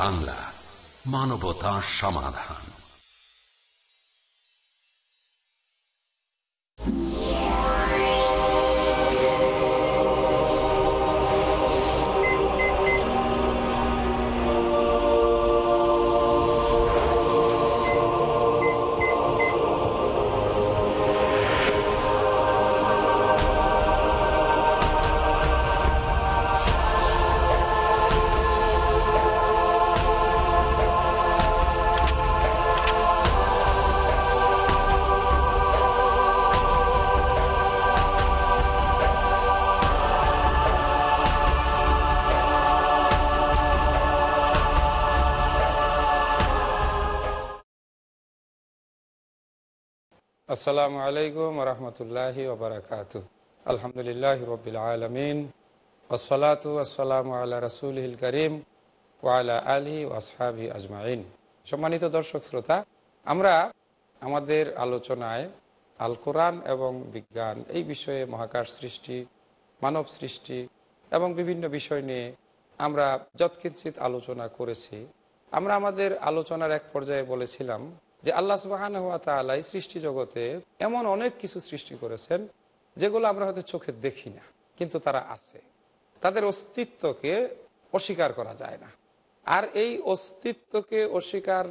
বাংলা মানবতা সমাধান। আসসালামু আলাইকুম রহমতুল্লাহ ওবরাকাত আলহামদুলিল্লাহ রবিল আলমিন। ওসলাত আসসালাম আল্লাহ রসুলহিল করিম ওয়ালা আলী ওয়াসহাবি আজমাইন। সম্মানিত দর্শক শ্রোতা, আমরা আমাদের আলোচনায় আল কোরআন এবং বিজ্ঞান এই বিষয়ে মহাকাশ সৃষ্টি, মানব সৃষ্টি এবং বিভিন্ন বিষয় নিয়ে আমরা যৎকিঞ্চিত আলোচনা করেছি। আমরা আমাদের আলোচনার এক পর্যায়ে বলেছিলাম যে আল্লাহ সুবাহান হাত তালাই সৃষ্টি জগতে এমন অনেক কিছু সৃষ্টি করেছেন যেগুলো আমরা হয়তো চোখে দেখি না, কিন্তু তারা আছে। তাদের অস্তিত্বকে অস্বীকার করা যায় না। আর এই অস্তিত্বকে অস্বীকার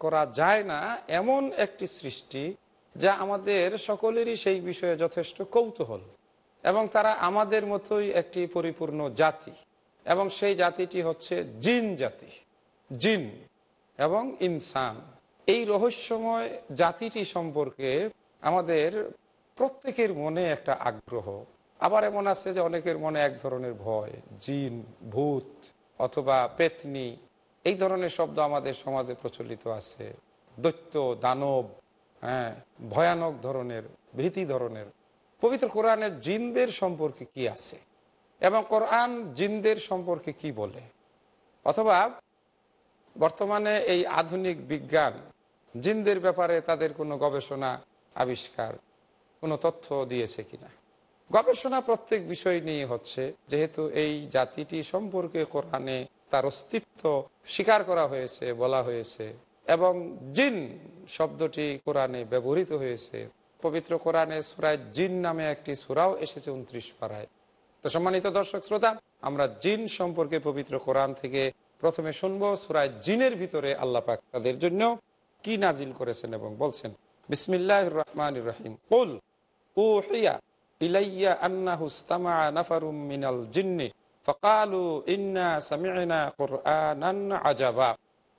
করা যায় না এমন একটি সৃষ্টি যা আমাদের সকলেরই সেই বিষয়ে যথেষ্ট কৌতূহল এবং তারা আমাদের মতোই একটি পরিপূর্ণ জাতি এবং সেই জাতিটি হচ্ছে জিন জাতি, জিন এবং ইনসান। এই রহস্যময় জাতিটি সম্পর্কে আমাদের প্রত্যেকের মনে একটা আগ্রহ। আবার এমন আছে যে অনেকের মনে এক ধরনের ভয়, জিন, ভূত অথবা পেতনি। এই ধরনের শব্দ আমাদের সমাজে প্রচলিত আছে। দৈত্য, দানব হ্যাঁ ভয়ানক ধরনের, ভীতি ধরনের। পবিত্র কোরআনের জিনদের সম্পর্কে কি আছে? এবং কোরআন জিনদের সম্পর্কে কি বলে? অথবা বর্তমানে এই আধুনিক বিজ্ঞান জিনদের ব্যাপারে তাদের কোনো গবেষণা, আবিষ্কার, কোনো তথ্য দিয়েছে কিনা? গবেষণা প্রত্যেক বিষয় নিয়ে হচ্ছে, যেহেতু এই জাতিটি সম্পর্কে কোরআনে তার অস্তিত্ব স্বীকার করা হয়েছে, বলা হয়েছে, এবং জিন শব্দটি কোরআনে ব্যবহৃত হয়েছে। পবিত্র কোরআনে সুরায় জিন নামে একটি সুরাও এসেছে উনত্রিশ পাড়ায়। তো সম্মানিত দর্শক শ্রোতা, আমরা জিন সম্পর্কে পবিত্র কোরআন থেকে প্রথমে শুনব সুরায় জিনের ভিতরে আল্লাপাক তাদের জন্য। কি নাজিল করেছেন এবং বলছেন বিসমিল্লাহ রহমান রহিম কুল উহিয়া ইলাইয়া আন্নাহু ইসতামা নাফারুম মিনাল জিন্নি فقالوا إنا سمعنا قرآنا عجبا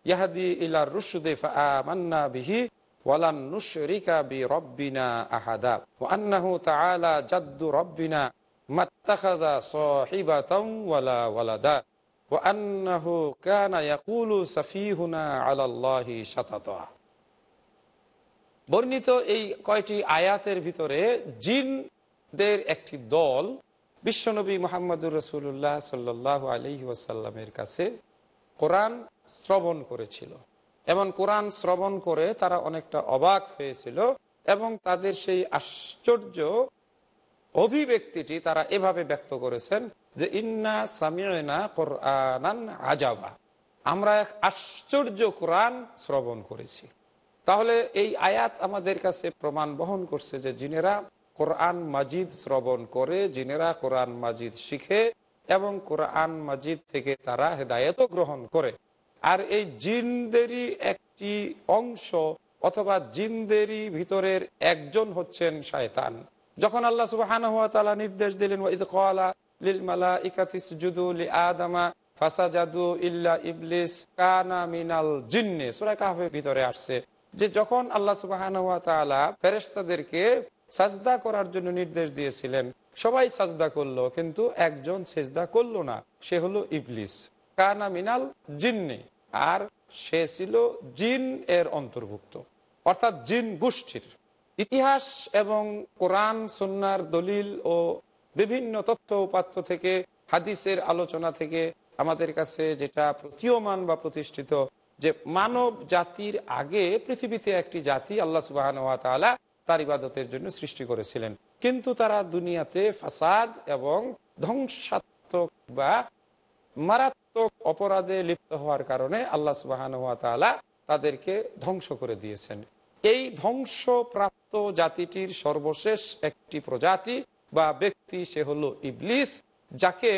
يهدي إلى الرشد فآمنا به ولن نشرك بربنا أحدا وأنه تعالى جد ربنا ما اتخذ صاحبة ولا ولدا وأنه كان يقول سفيهنا على الله شططا বর্ণিত এই কয়টি আয়াতের ভিতরে জিনদের একটি দল বিশ্বনবী মোহাম্মদুর রসুল্লাহ সাল্লাহ আলি ওয়াসাল্লামের কাছে কোরআন শ্রবণ করেছিল। এবং কোরআন শ্রবণ করে তারা অনেকটা অবাক হয়েছিল এবং তাদের সেই আশ্চর্য অভিব্যক্তিটি তারা এভাবে ব্যক্ত করেছেন যে, ইন্না সামিয়না কোরআন আজাবা। আমরা এক আশ্চর্য কোরআন শ্রবণ করেছি। তাহলে এই আয়াত আমাদের কাছে প্রমাণ বহন করছে যে জিনেরা কোরআন মাজিদ শ্রবণ করে, জিনেরা কোরআন মাজিদ শিখে এবং কোরআন মাজিদ থেকে তারা হেদায়ত গ্রহণ করে। আর এই জিনদেরই একটি অংশ অথবা জিনদেরই ভিতরের একজন হচ্ছেন শায়তান। যখন আল্লাহ সুবাহ নির্দেশ দিলেন ইল্লা ইবলিস কানা মিনাল জিন্নে, সুরা কাহের ভিতরে আসছে। যে যখন আল্লাহ সুবাহ ফেরেস্তাদেরকে সাজদা করার জন্য নির্দেশ দিয়েছিলেন, সবাই সাজদা করল, কিন্তু একজন সেজদা করল না। সে হলো ইবলিস। কানা মিনাল জিন্নে। আর সে ছিল জিন এর অন্তর্ভুক্ত। অর্থাৎ জিন গোষ্ঠীর। ইতিহাস এবং কোরআন সন্ন্যার দলিল ও বিভিন্ন তথ্য উপাত্য থেকে, হাদিসের আলোচনা থেকে আমাদের কাছে যেটা প্রতীয়মান বা প্রতিষ্ঠিত যে মানব জাতির আগে পৃথিবীতে একটি জাতি আল্লাহ সুবাহ তার ইবাদতের জন্য সৃষ্টি করেছিলেন। কিন্তু তারা দুনিয়াতে ফাসাদ এবং ধ্বংসাত্মক বা মারাত্মক অপরাধে লিপ্ত হওয়ার কারণে আল্লাহ সুবাহান তালা তাদেরকে ধ্বংস করে দিয়েছেন। এই ধ্বংসপ্রাপ্ত জাতিটির সর্বশেষ একটি প্রজাতি বা ব্যক্তি সে হলো ইবলিস, যাকে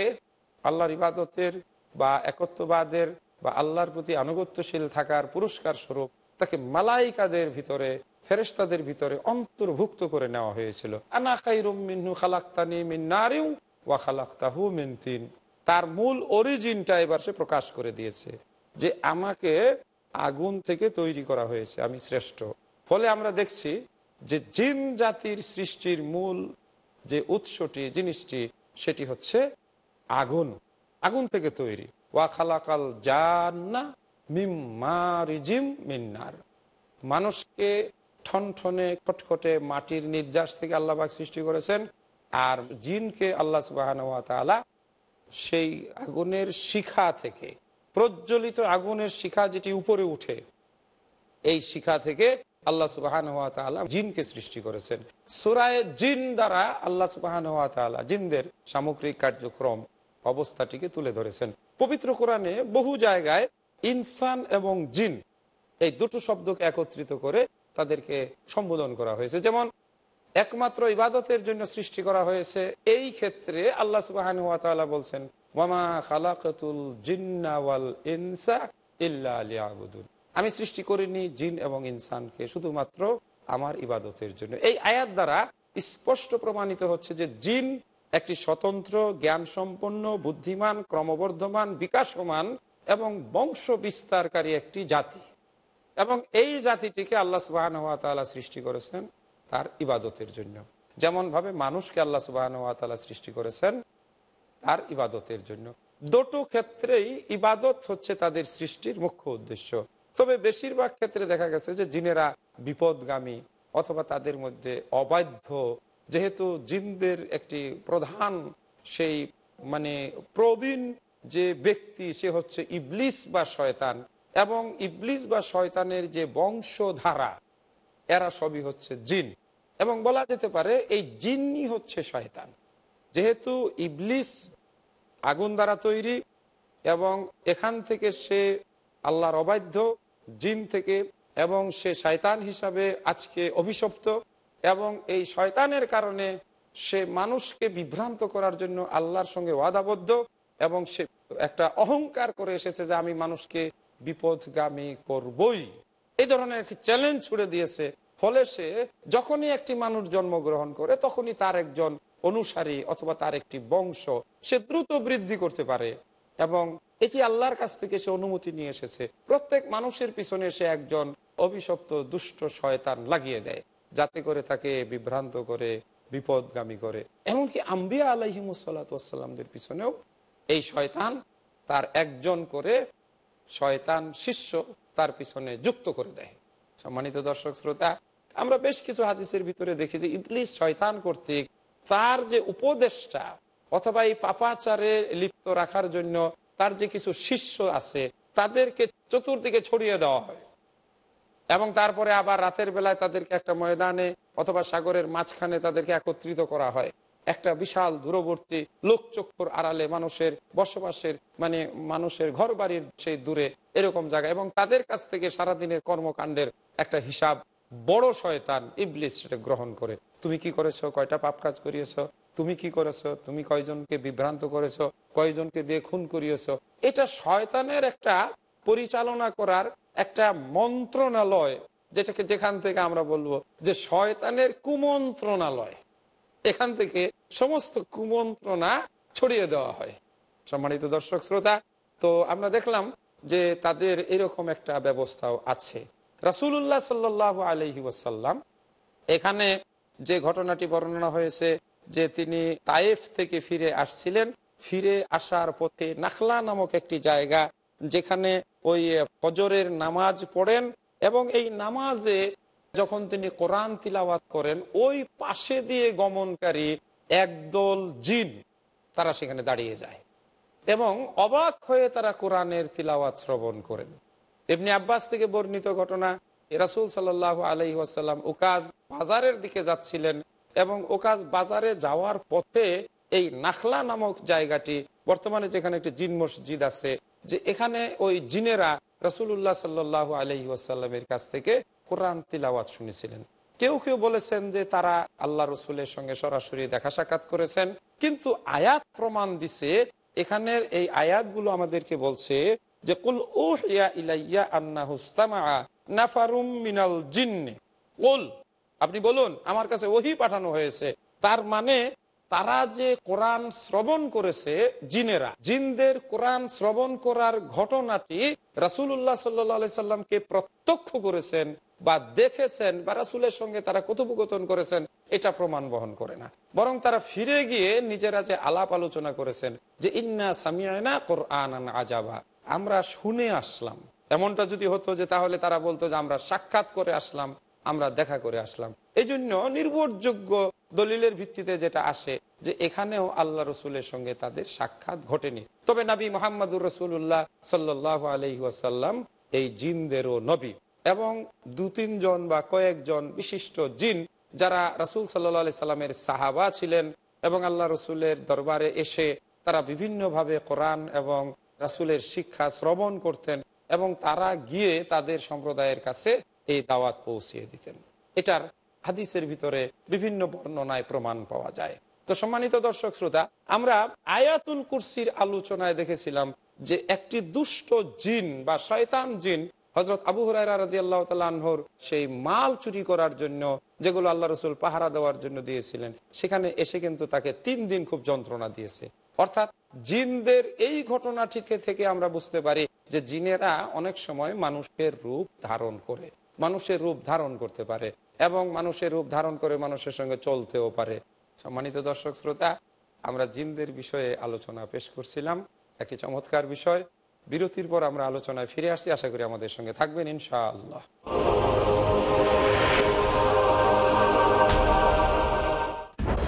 আল্লাহর ইবাদতের বা একত্ববাদের বা আল্লাহর প্রতি আনুগত্যশীল থাকার পুরস্কার স্বরূপ তাকে মালাইকাদের ভিতরে ফেরেস্তাদের ভিতরে অন্তর্ভুক্ত করে নেওয়া হয়েছিল। তার মূল অরিজিনটা এবার সে প্রকাশ করে দিয়েছে যে আমাকে আগুন থেকে তৈরি করা হয়েছে, আমি শ্রেষ্ঠ। ফলে আমরা দেখছি যে জিন জাতির সৃষ্টির মূল যে উৎসটি, জিনিসটি, সেটি হচ্ছে আগুন। আগুন থেকে তৈরি। ওয়া খালাকাল জান্না মিম্মারিজিম মিন্নার। মানুষকে ঠনঠনে খটখটে মাটির নির্যাস থেকে আল্লাহবাক সৃষ্টি করেছেন আর জিনকে আল্লাহ সুবাহান সেই আগুনের শিখা থেকে, প্রজ্বলিত আগুনের শিখা যেটি উপরে উঠে, এই শিখা থেকে আল্লাহ সুবাহান তালা জিনকে সৃষ্টি করেছেন। সুরায় জিন দ্বারা আল্লাহ সুবাহান তালা জিনদের সামগ্রিক কার্যক্রম অবস্থাটিকে তুলে ধরেছেন। পবিত্র কোরআনে বহু জায়গায় ইনসান এবং জিন এই দুটো শব্দকে একত্রিত করে তাদেরকে সম্বোধন করা হয়েছে। যেমন, একমাত্র ইবাদতের জন্য সৃষ্টি করা হয়েছে, এই ক্ষেত্রে আল্লাহ তালা বলছেন জিন্নাওয়াল ইনসা ইল্লা আমি সৃষ্টি করিনি জিন এবং ইনসানকে, শুধুমাত্র আমার ইবাদতের জন্য। এই আয়াত দ্বারা স্পষ্ট প্রমাণিত হচ্ছে যে জিন একটি স্বতন্ত্র জ্ঞান সম্পন্ন বুদ্ধিমান, ক্রমবর্ধমান, বিকাশমান এবং বংশ বিস্তারকারী একটি জাতি। এবং এই জাতিটিকে আল্লাহ সুবাহন হাত সৃষ্টি করেছেন তার ইবাদতের জন্য। যেমনভাবে মানুষকে আল্লাহ সুবাহন হাত সৃষ্টি করেছেন তার ইবাদতের জন্য। দুটো ক্ষেত্রেই ইবাদত হচ্ছে তাদের সৃষ্টির মুখ্য উদ্দেশ্য। তবে বেশিরভাগ ক্ষেত্রে দেখা গেছে যে জিনেরা বিপদগামী অথবা তাদের মধ্যে অবাধ্য যেহেতু জিনদের একটি প্রধান সেই মানে প্রবীণ যে ব্যক্তি, সে হচ্ছে ইবলিস বা শয়তান। এবং ইবলিস বা শয়তানের যে বংশধারা, এরা সবই হচ্ছে জিন। এবং বলা যেতে পারে এই জিনই হচ্ছে শয়তান। যেহেতু ইবলিস আগুন দ্বারা তৈরি এবং এখান থেকে সে আল্লাহর অবাধ্য, জিন থেকে এবং সে শয়তান হিসাবে আজকে অভিশপ্ত এবং এই শয়তানের কারণে সে মানুষকে বিভ্রান্ত করার জন্য আল্লাহর সঙ্গে ওয়াদাবদ্ধ এবং সে একটা অহংকার করে এসেছে যে আমি মানুষকে বিপদগামী করবই। এই ধরনের একটি চ্যালেঞ্জ ছুড়ে দিয়েছে। ফলে সে যখনই একটি মানুষ জন্মগ্রহণ করে, তখনই তার একজন অনুসারী অথবা তার একটি বংশ সে দ্রুত বৃদ্ধি করতে পারে এবং এটি আল্লাহর কাছ থেকে সে অনুমতি নিয়ে এসেছে। প্রত্যেক মানুষের পিছনে সে একজন অভিশপ্ত দুষ্ট শয়তান লাগিয়ে দেয়। যাতে করে তাকে বিভ্রান্ত করে, বিপদগামী করে। এমনকি আম্বিয়া আলহিমসাল্লাতামদের পিছনেও এই শয়তান তার একজন করে শয়তান শিষ্য তার পিছনে যুক্ত করে দেয়। সম্মানিত দর্শক শ্রোতা, আমরা বেশ কিছু হাদিসের ভিতরে দেখি যে ইবলিস শয়তান কর্তৃক তার যে উপদেশটা অথবা এই পাপাচারে লিপ্ত রাখার জন্য তার যে কিছু শিষ্য আছে, তাদেরকে চতুর্দিকে ছড়িয়ে দেওয়া হয়। এবং তারপরে আবার রাতের বেলায় তাদেরকে একটা ময়দানে অথবা সাগরের মাঝখানে তাদেরকে একত্রিত করা হয়। একটা বিশাল দূরবর্তী লোকচক্ষুর আড়ালে মানুষের বসবাসের মানে মানুষের ঘর বাড়ির সেই দূরে এরকম জায়গা। এবং তাদের কাছ থেকে সারাদিনের কর্মকাণ্ডের একটা হিসাব বড় শয়তান ইবলিস সেটা গ্রহণ করে। তুমি কি করেছ? কয়টা পাপ কাজ করিয়েছ? তুমি কি করেছ? তুমি কয়জনকে বিভ্রান্ত করেছ? কয়জনকে দিয়ে খুন করিয়েছ? এটা শয়তানের একটা পরিচালনা করার একটা মন্ত্রণালয়, যেটাকে যেখান থেকে আমরা বলব যে শয়তানের কুমন্ত্রণালয়। এখান থেকে সমস্ত কুমন্ত্রণা ছড়িয়ে দেওয়া হয়। সম্মানিত দর্শক শ্রোতা, তো আমরা দেখলাম যে তাদের এরকম একটা ব্যবস্থাও আছে। রাসুল্লাহ সাল্লাহ আলহি ওয়াসাল্লাম এখানে যে ঘটনাটি বর্ণনা হয়েছে যে তিনি তায়েফ থেকে ফিরে আসছিলেন, ফিরে আসার পথে নাখলা নামক একটি জায়গা যেখানে ওই ফজরের নামাজ পড়েন এবং এই নামাজে যখন তিনি কোরআন তিলাওয়াত করেন, ওই পাশে দিয়ে গমনকারী একদল জিন তারা সেখানে দাঁড়িয়ে যায় এবং অবাক হয়ে তারা কোরআনের তিলাওয়াত শ্রবণ করেন। এমনি আব্বাস থেকে বর্ণিত ঘটনা রাসুল সাল্লাহ আলহি ওয়াসাল্লাম ওকাজ বাজারের দিকে যাচ্ছিলেন এবং ওকাজ বাজারে যাওয়ার পথে এই নাখলা নামক জায়গাটি, বর্তমানে যেখানে একটি জিন মসজিদ আছে যে এখানে ওই জিনেরা রসুল্লাহ সাল্লাহ আলহি ওয়াসাল্লামের কাছ থেকে কোরআন তিলাওয়াত শুনেছিলেন। কেউ কেউ বলেছেন যে তারা আল্লাহ রসুলের সঙ্গে সরাসরি দেখা সাক্ষাৎ করেছেন, কিন্তু আয়াত প্রমাণ দিছে, এখানের এই আয়াতগুলো আমাদেরকে বলছে যে, কুল আন্না নাফারুম মিনাল জিন্নে। কুল, আপনি বলুন, আমার কাছে ওহি পাঠানো হয়েছে। তার মানে তারা যে কোরআন শ্রবণ করেছে, জিনেরা, জিনদের কোরআন শ্রবণ করার ঘটনাটি রাসুল্লাহ সাল্লি সাল্লামকে প্রত্যক্ষ করেছেন বা দেখেছেন বা রাসুলের সঙ্গে তারা কথোপকথন করেছেন, এটা প্রমাণ বহন করে না। বরং তারা ফিরে গিয়ে নিজেরা যে আলাপ আলোচনা করেছেন যে, ইন্না সামিয়ানা কোরআন আজাবা। আমরা শুনে আসলাম। এমনটা যদি হতো যে, তাহলে তারা বলতো যে, আমরা সাক্ষাৎ করে আসলাম, আমরা দেখা করে আসলাম। এই জন্য নির্ভরযোগ্য দলিলের ভিত্তিতে যেটা আসে যে এখানেও আল্লাহ রসুলের সঙ্গে তাদের সাক্ষাৎ ঘটেনি। তবে নবী মোহাম্মদুর রসুল্লাহ সাল্লাহ আলহি ওয়াসাল্লাম এই জিনদেরও নবী এবং দু তিনজন বা কয়েকজন বিশিষ্ট জিন যারা রাসুল সাল্লাহ সাল্লামের সাহাবা ছিলেন এবং আল্লাহ রসুলের দরবারে এসে তারা বিভিন্নভাবে কোরআন এবং রাসুলের শিক্ষা শ্রবণ করতেন এবং তারা গিয়ে তাদের সম্প্রদায়ের কাছে এই দাওয়াত পৌঁছিয়ে দিতেন। এটার হাদিসের ভিতরে বিভিন্ন বর্ণনায় প্রমাণ পাওয়া যায়। তো সম্মানিত দর্শক শ্রোতা, আমরা আয়াতুল কুরসির আলোচনায় দেখেছিলাম যে একটি দুষ্ট জিন বা শয়তান জিন হজরত আবু হরাইরাদিয়াল্লাহর সেই মাল চুরি করার জন্য, যেগুলো আল্লাহ রসুল পাহারা দেওয়ার জন্য দিয়েছিলেন, সেখানে এসে কিন্তু তাকে তিন দিন খুব যন্ত্রণা দিয়েছে। অর্থাৎ জিনদের এই ঘটনাটিকে থেকে আমরা বুঝতে পারি যে জিনেরা অনেক সময় মানুষের রূপ ধারণ করে, মানুষের রূপ ধারণ করতে পারে। এবং মানুষের রূপ ধারণ করে মানুষের সঙ্গে চলতেও পারে। সম্মানিত দর্শক শ্রোতা, আমরা জিনদের বিষয়ে আলোচনা পেশ করছিলাম, একটি চমৎকার বিষয়। বিরতির পর আমরা আলোচনায় ফিরে আসছি, আশা করি আমাদের সঙ্গে থাকবেন ইনশাআল্লাহ।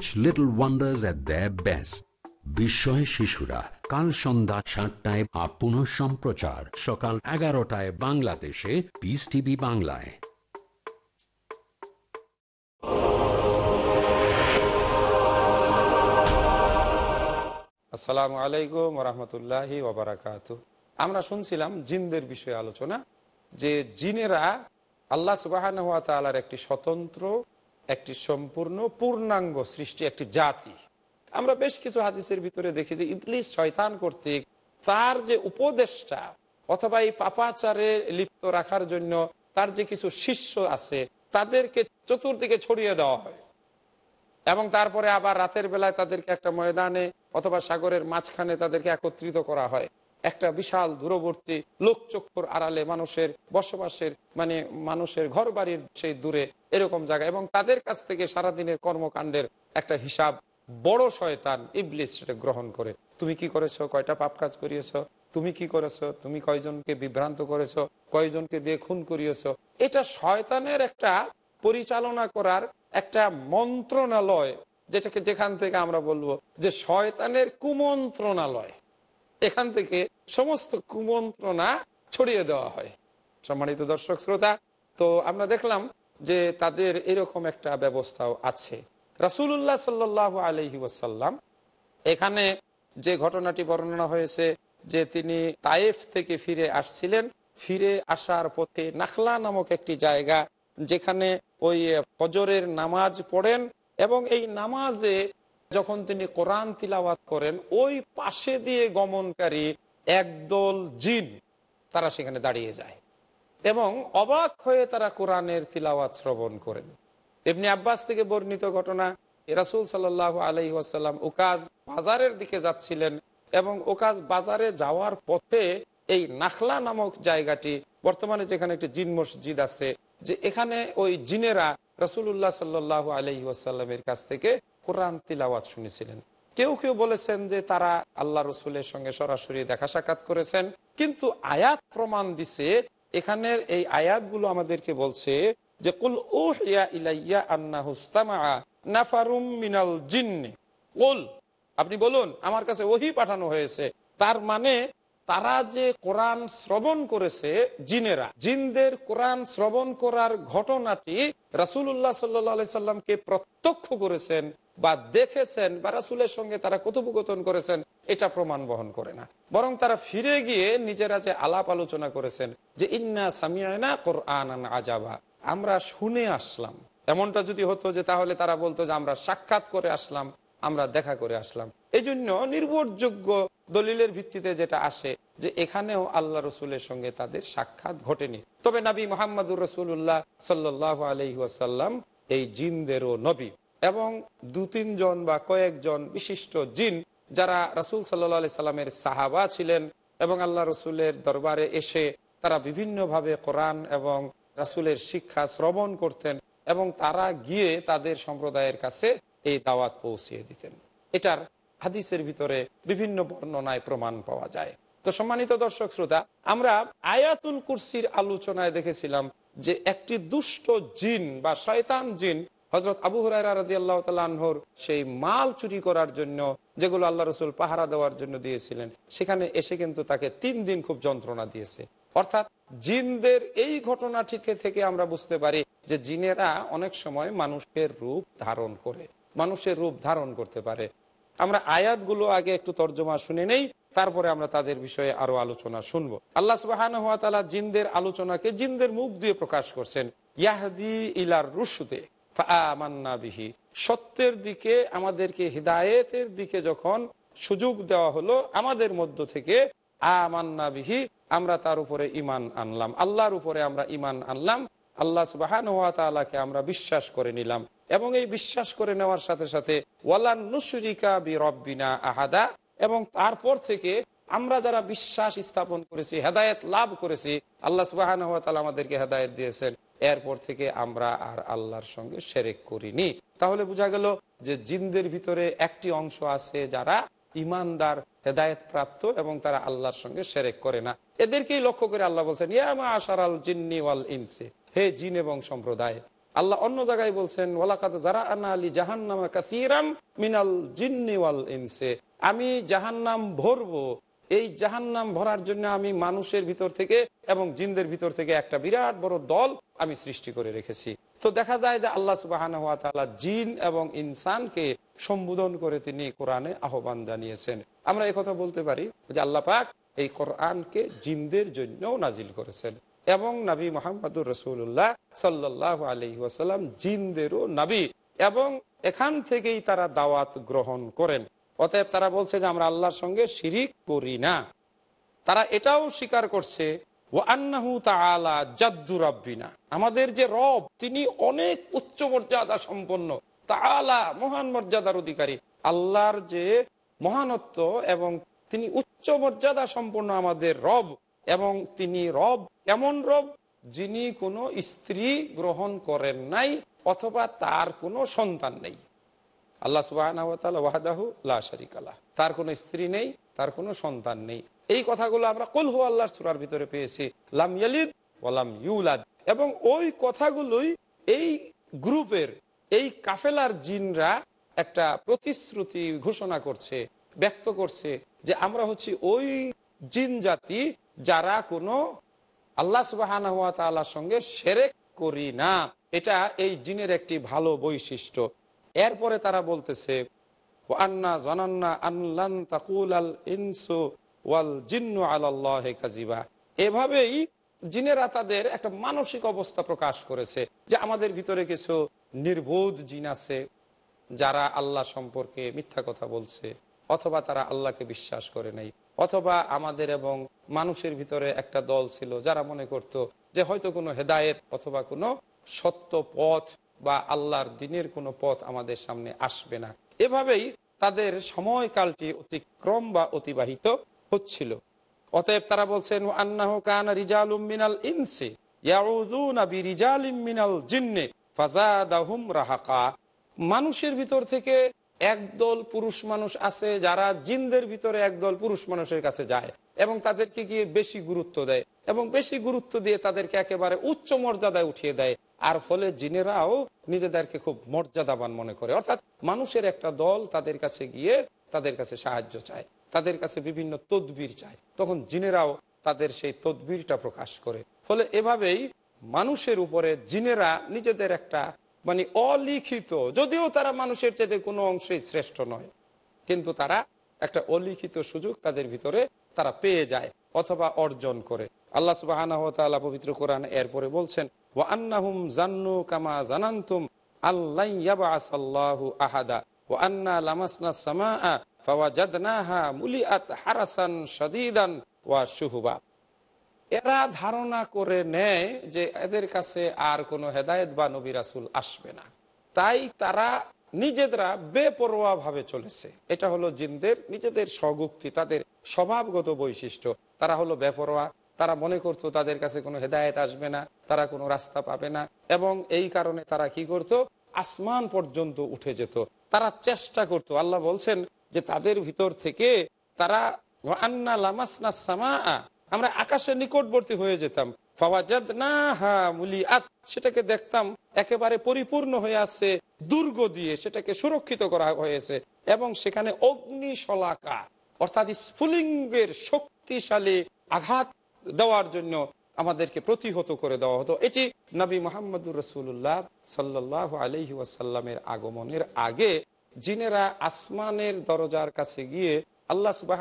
watch little wonders at the best বিস্ময় শিশুরা, কাল সন্ধ্যা সাতটায় আপ পুনঃ সম্প্রচার, সকাল এগারোটায় বাংলাদেশে পিস টিভি বাংলায়। আসসালামু আলাইকুম রহমতুল্লাহি ওবরাকাত। আমরা শুনছিলাম জিনদের বিষয়ে আলোচনা, যে জিনেরা আল্লাহ সুবাহ একটি স্বতন্ত্র একটি সম্পূর্ণ পূর্ণাঙ্গ সৃষ্টি, একটি জাতি। আমরা বেশ কিছু হাদিসের ভিতরে দেখি যে ইবলিস শয়তান কর্তৃক তার যে উপদেশটা অথবা এই পাপাচারে লিপ্ত রাখার জন্য তার যে কিছু শিষ্য আছে, তাদেরকে চতুর্দিকে ছড়িয়ে দেওয়া হয়। এবং তারপরে আবার রাতের বেলায় তাদেরকে একটা ময়দানে অথবা সাগরের মাঝখানে তাদেরকে একত্রিত করা হয়। একটা বিশাল দূরবর্তী লোকচক্ষুর আড়ালে মানুষের বসবাসের মানে মানুষের ঘর বাড়ির সেই দূরে এরকম জায়গা। এবং তাদের কাছ থেকে সারাদিনের কর্মকাণ্ডের একটা হিসাব বড় শয়তান ইবলিস সেটা গ্রহণ করে। তুমি কি করেছ? কয়টা পাপ কাজ করিয়েছ? তুমি কি করেছ? তুমি কয়জনকে বিভ্রান্ত করেছ? কয়জনকে দিয়ে খুন করিয়েছো? এটা শয়তানের একটা পরিচালনা করার একটা মন্ত্রণালয়, যেটাকে যেখান থেকে আমরা বলব যে শয়তানের কুমন্ত্রণালয়। এখান থেকে সমস্ত কুমন্ত্রণা ছড়িয়ে দেওয়া হয়। সম্মানিত দর্শক শ্রোতা, তো আমরা দেখলাম যে তাদের এরকম একটা ব্যবস্থাও আছে। রাসুল্লাহ সাল্লাহ আলহি ওয়াসাল্লাম এখানে যে ঘটনাটি বর্ণনা হয়েছে যে তিনি তায়েফ থেকে ফিরে আসছিলেন, ফিরে আসার পথে নাখলা নামক একটি জায়গা যেখানে ওই ফজরের নামাজ পড়েন এবং এই নামাজে যখন তিনি কোরআন তিলাওয়াত করেন, ওই পাশে দিয়ে গমনকারী একদল জিন, তারা সেখানে দাঁড়িয়ে যায় এবং অবাক হয়ে তারা কোরআনের তিলাওয়াত শ্রবণ করেন। এমনি আব্বাস থেকে বর্ণিত ঘটনা রাসুল সাল্লাহ আলহি ওয়াসাল্লাম উকাজ বাজারের দিকে যাচ্ছিলেন এবং ওকাজ বাজারে যাওয়ার পথে এই নাখলা নামক জায়গাটি, বর্তমানে যেখানে একটি জিন মসজিদ আছে, যে এখানে ওই জিনেরা রসুল্লাহ সাল্লাহ আলহি ওয়াসাল্লামের কাছ থেকে কোরআন তিলাওয়াত শুনেছিলেন। কেউ কেউ বলেছেন যে তারা আল্লাহ রসুলের সঙ্গে সরাসরি দেখা সাক্ষাৎ করেছেন। কিন্তু আয়াত প্রমাণ দিছে, এখানের এই আয়াতগুলো আমাদেরকে বলছে যে, কুল ইলাইয়া আন্না নাফারুম মিনাল জিন্নি। কুল, আপনি বলুন, আমার কাছে ওহি পাঠানো হয়েছে। তার মানে তারা যে কোরআন শ্রবণ করেছে, জিনেরা, জিনদের কোরআন শ্রবণ করার ঘটনাটি রাসুল্লাহ সাল্লি সাল্লামকে প্রত্যক্ষ করেছেন। বা দেখেছেন বা রাসুলের সঙ্গে তারা কথোপকথন করেছেন, এটা প্রমাণ বহন করে না। বরং তারা ফিরে গিয়ে নিজেরা যে আলাপ আলোচনা করেছেন যে, ইন্না সামিয়ানা কোরআন আজাবা। আমরা শুনে আসলাম। এমনটা যদি হতো যে, তাহলে তারা বলতো যে, আমরা সাক্ষাৎ করে আসলাম, আমরা দেখা করে আসলাম। এই জন্য নির্ভরযোগ্য দলিলের ভিত্তিতে যেটা আসে যে, এখানেও আল্লাহ রসুলের সঙ্গে তাদের সাক্ষাৎ ঘটেনি। তবে নবী মোহাম্মদুর রসুল্লাহ সাল্লাহ আলহি ওয়াসাল্লাম এই জিনদেরও নবী। এবং দু তিনজন বা কয়েকজন বিশিষ্ট জিন যারা রাসুল সাল্লাহ সাল্লামের সাহাবা ছিলেন এবং আল্লাহ রসুলের দরবারে এসে তারা বিভিন্নভাবে কোরআন এবং রাসুলের শিক্ষা শ্রবণ করতেন এবং তারা গিয়ে তাদের সম্প্রদায়ের কাছে এই দাওয়াত পৌঁছিয়ে দিতেন। এটার হাদিসের ভিতরে বিভিন্ন বর্ণনায় প্রমাণ পাওয়া যায়। তো সম্মানিত দর্শক শ্রোতা, আমরা আয়াতুল কুরসির আলোচনায় দেখেছিলাম যে একটি দুষ্ট জিন বা শয়তান জিন হজরত আবু হরাই আল্লাহ তালহর সেই মাল চুরি করার জন্য, যেগুলো আল্লাহ রসুল পাহারা দেওয়ার জন্য দিয়েছিলেন, সেখানে এসে কিন্তু তাকে তিন দিন খুব যন্ত্রণা দিয়েছে। অর্থাৎ জিনদের এই ঘটনাটিকে থেকে আমরা বুঝতে পারি যে জিনেরা অনেক সময় মানুষের রূপ ধারণ করে, মানুষের রূপ ধারণ করতে পারে। আমরা আয়াতগুলো আগে একটু তর্জমা শুনে নেই, তারপরে আমরা তাদের বিষয়ে আরও আলোচনা শুনব। আল্লাহ সুবাহান জিনদের আলোচনাকে জিনদের মুখ দিয়ে প্রকাশ করছেন, ইয়াহদি ইলার রুশুদে। বিহি। সত্যের দিকে, আমাদেরকে হৃদায়তের দিকে যখন সুযোগ দেওয়া হলো, আমাদের মধ্য থেকে আমান্না বিহি, আমরা তার উপরে ইমান আনলাম। আল্লাহর উপরে আমরা ইমান আনলাম। আল্লাহ সুবাহান তালাকে আমরা বিশ্বাস করে নিলাম। এবং এই বিশ্বাস করে নেওয়ার সাথে সাথে ওয়ালান নুসরিকা বি রব্বিনা আহাদা, এবং তারপর থেকে আমরা যারা বিশ্বাস স্থাপন করেছি, হেদায়ত লাভ করেছি, আল্লাহ সুবাহান হাত আমাদেরকে হেদায়ত দিয়েছেন। এরপর থেকে আমরা আর আল্লাহর সঙ্গে সেরেক করিনি। তাহলে বোঝা গেল যে জিনদের ভিতরে একটি অংশ আছে যারা ইমানদার হেদায়ত প্রাপ্ত এবং তারা আল্লাহর সঙ্গে সেরেক করে না। এদেরকেই লক্ষ্য করে আল্লাহ বলছেন ইয়ামা আশার আল জিন্নি ওয়াল ইনসে, হে জিন এবং সম্প্রদায়, আল্লাহ অন্য জায়গায় বলছেন ওয়ালাকাত যারা আনা আলী জাহান্নামা কাসিরাম মিনাল জিন্নি ওয়াল ইনসে, আমি জাহান্নাম ভরবো এই জাহান্নাম ভরার জন্য আমি মানুষের ভিতর থেকে এবং জিনদের ভিতর থেকে একটা বিরাট বড় দল আমি সৃষ্টি করে রেখেছি। তো দেখা যায় যে আল্লাহ সুবাহ জিন এবং ইনসানকে সম্বোধন করে তিনি কোরআনে আহ্বান জানিয়েছেন। আমরা কথা বলতে পারি যে আল্লাহ পাক এই কোরআনকে জিনদের জন্যও নাজিল করেছেন এবং নবী মোহাম্মদুর রসুল্লাহ সাল্লাহ আলহি ওয়াসাল্লাম জিনদেরও নবী এবং এখান থেকেই তারা দাওয়াত গ্রহণ করেন। অতএব তারা বলছে যে আমরা আল্লাহর সঙ্গে শিরিক করি না। তারা এটাও স্বীকার করছে ও আন্নাহু তালা জাদ্দু রব্বিনা। আমাদের যে রব, তিনি অনেক উচ্চ মর্যাদা সম্পন্ন তালা মহান মর্যাদার অধিকারী। আল্লাহর যে মহানত্ব এবং তিনি উচ্চ মর্যাদা সম্পন্ন আমাদের রব, এবং তিনি রব এমন রব যিনি কোনো স্ত্রী গ্রহণ করেন নাই, অথবা তার কোনো সন্তান নেই। আল্লাহ সুবাহাহু লাশারিকালা তার কোনো স্ত্রী নেই, তার কোনো সন্তান নেই। এই কথাগুলো আমরা কলহু আল্লাহর সুরার ভিতরে পেয়েছি। লাম ইয়ালিদ ওলাম ইউলাদ। এবং ওই কথাগুলোই এই গ্রুপের, এই কাফেলার জিনরা একটা প্রতিশ্রুতি ঘোষণা করছে, ব্যক্ত করছে যে আমরা হচ্ছি ওই জিন জাতি যারা কোনো আল্লাহ সুবাহ সঙ্গে সেরেক করি না। এটা এই জিনের একটি ভালো বৈশিষ্ট্য। এরপরে তারা বলতেছে এভাবেই জিনেরা তাদের একটা মানসিক অবস্থা প্রকাশ করেছে যে আমাদের ভিতরে কিছু নির্বোধ জিন আছে যারা আল্লাহ সম্পর্কে মিথ্যা কথা বলছে, অথবা তারা আল্লাহকে বিশ্বাস করে নাই, অথবা আমাদের এবং মানুষের ভিতরে একটা দল ছিল যারা মনে করত যে হয়তো কোনো হেদায়েত অথবা কোনো সত্য পথ বা আল্লাহর দিনের কোনো পথ আমাদের সামনে আসবে না। এভাবেই তাদের সময়কালটি অতিক্রম বা অতিবাহিত হচ্ছিল। অতএব তারা বলছেন, আন্নাহ কান রিজাল মিনাল ইনসে মানুষের ভিতর থেকে একদল পুরুষ মানুষ আছে যারা জিনদের ভিতরে একদল পুরুষ মানুষের কাছে যায় এবং তাদেরকে গিয়ে বেশি গুরুত্ব দেয় এবং বেশি গুরুত্ব দিয়ে তাদেরকে একেবারে উচ্চ মর্যাদায় উঠিয়ে দেয়। আর ফলে জিনেরাও নিজেদেরকে খুব মর্যাদাবান মনে করে। অর্থাৎ মানুষের একটা দল তাদের কাছে গিয়ে তাদের কাছে সাহায্য চায়, তাদের কাছে বিভিন্ন তদবির চায়। তখন জিনেরাও তাদের সেই তদবিরটা প্রকাশ করে। ফলে এভাবেই মানুষের উপরে জিনেরা নিজেদের একটা মানে অলিখিত, যদিও তারা মানুষের চেয়ে কোনো অংশেই শ্রেষ্ঠ নয়, কিন্তু তারা একটা অলিখিত সুযোগ তাদের ভিতরে তারা পেয়ে যায় অথবা অর্জন করে। আল্লাহ সুবাহ পবিত্র কোরআন এরপরে বলছেন এরা ধারণা করে নেয় যে এদের কাছে আর কোনো হেদায়েত বা নবী রাসুল আসবে না। তাই তারা নিজেরা বেপরোয়া ভাবে চলেছে। এটা হলো জিনদের নিজেদের স্বগুক্তি, তাদের স্বভাবগত বৈশিষ্ট্য। তারা হলো বেপরোয়া তারা মনে করতো তাদের কাছে কোনো হেদায়েত আসবে না, তারা কোনো রাস্তা পাবে না এবং এই কারণে তারা কি করত? আসমান পর্যন্ত উঠে যেত। তারা চেষ্টা করত। আল্লাহ বলছেন যে তাদের ভিতর থেকে তারা আন্না লামাসনা সামা আমরা আকাশের নিকটবর্তী হয়ে যেতাম। সেটাকে দেখতাম একেবারে পরিপূর্ণ হয়ে আছে, দুর্গ দিয়ে সেটাকে সুরক্ষিত করা হয়েছে এবং সেখানে অগ্নি শলাকা অর্থাৎ স্ফুলিঙ্গের শক্তিশালী আঘাত দেওয়ার জন্য আমাদেরকে প্রতিহত করে দেওয়া হতো। এটি নবী মোহাম্মদুর রসুল্লাহ সাল্লাহ আলহি ওয়াসাল্লামের আগমনের আগে জিনেরা আসমানের দরজার কাছে গিয়ে আল্লাহ সুবাহ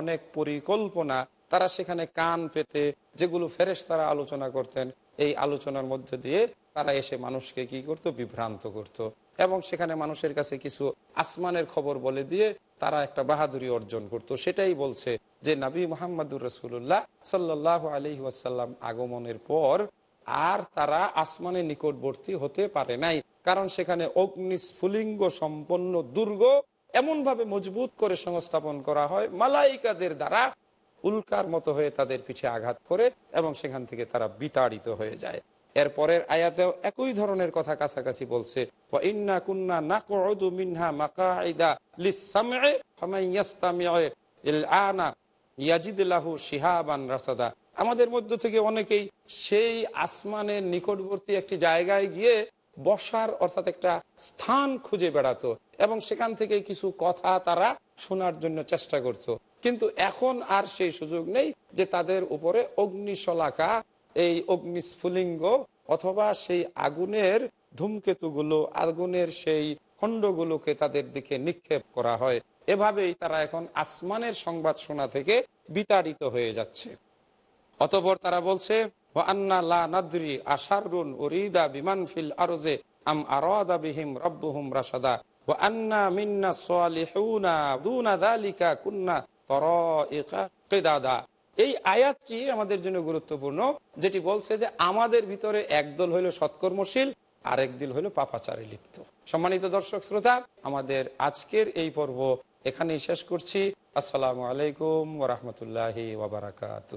অনেক পরিকল্পনা, তারা সেখানে কান পেতে যেগুলো ফেরেস তারা আলোচনা করতেন, এই আলোচনার মধ্যে দিয়ে তারা এসে মানুষকে কি করত? বিভ্রান্ত করত। এবং সেখানে মানুষের কাছে কিছু আসমানের খবর বলে দিয়ে তারা একটা বাহাদুরি অর্জন করত। সেটাই বলছে যে নবী মোহাম্মদুর রসুল্লাহ সাল্লাহ আলহি ওয়াসাল্লাম আগমনের পর আর তারা আসমানের নিকটবর্তী হতে পারে নাই। কারণ সেখানে অগ্নিস্ফুলিঙ্গ সম্পন্ন দুর্গ এমনভাবে মজবুত করে সংস্থাপন করা হয়, মালাইকাদের দ্বারা উল্কার মতো হয়ে তাদের পিছে আঘাত করে এবং সেখান থেকে তারা বিতাড়িত হয়ে যায়। এরপরের আয়াতেও একই ধরনের কথা কাছাকাছি বলছে আমাদের মধ্য থেকে অনেকেই সেই আসমানের নিকটবর্তী একটি জায়গায় গিয়ে বসার অর্থাৎ একটা স্থান খুঁজে বেড়াতো এবং সেখান থেকে কিছু কথা তারা শোনার জন্য চেষ্টা করত। কিন্তু এখন আর সেই সুযোগ নেই যে তাদের উপরে অগ্নিশলাকা, এই অগ্নিস্ফুলিঙ্গ অথবা সেই আগুনের ধূমকেতুগুলো, আগুনের সেই খণ্ডগুলোকে তাদের দিকে নিক্ষেপ করা হয় এভাবেই তারা এখন আসমানের সংবাদ শোনা থেকে বিতাড়িত হয়ে যাচ্ছে। অতপর তারা বলছে, "ওয়া আন্না লা নাদরি আশারুন উরিদা বিমান ফিল আরজে আম এই আয়াতটি আমাদের জন্য গুরুত্বপূর্ণ, যেটি বলছে যে আমাদের ভিতরে একদল হইল সৎকর্মশীল, আরেক দিল হইল পাপাচারে লিপ্ত। সম্মানিত দর্শক শ্রোতা, আমাদের আজকের এই পর্ব এখানেই শেষ করছি। আসসালামু আলাইকুম ওরহমতুল্লাহি ওবরাকাতু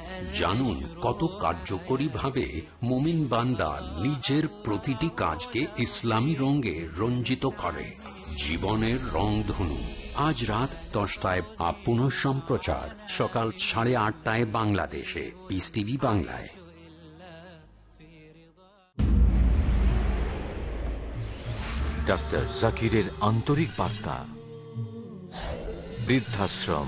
জানুন কত কার্যকরী ভাবে মোমিন বান্দা নিজের প্রতিটি কাজকে ইসলামী রঙে রঞ্জিত করে। জীবনের রংধনু আজ রাত দশটায় বা পুনঃ সম্প্রচার। সকাল সাড়ে আটটায় বাংলাদেশে। পিস টিভি বাংলায়। ডাক্তার জাকিরের আন্তরিক বার্তা। বৃদ্ধাশ্রম।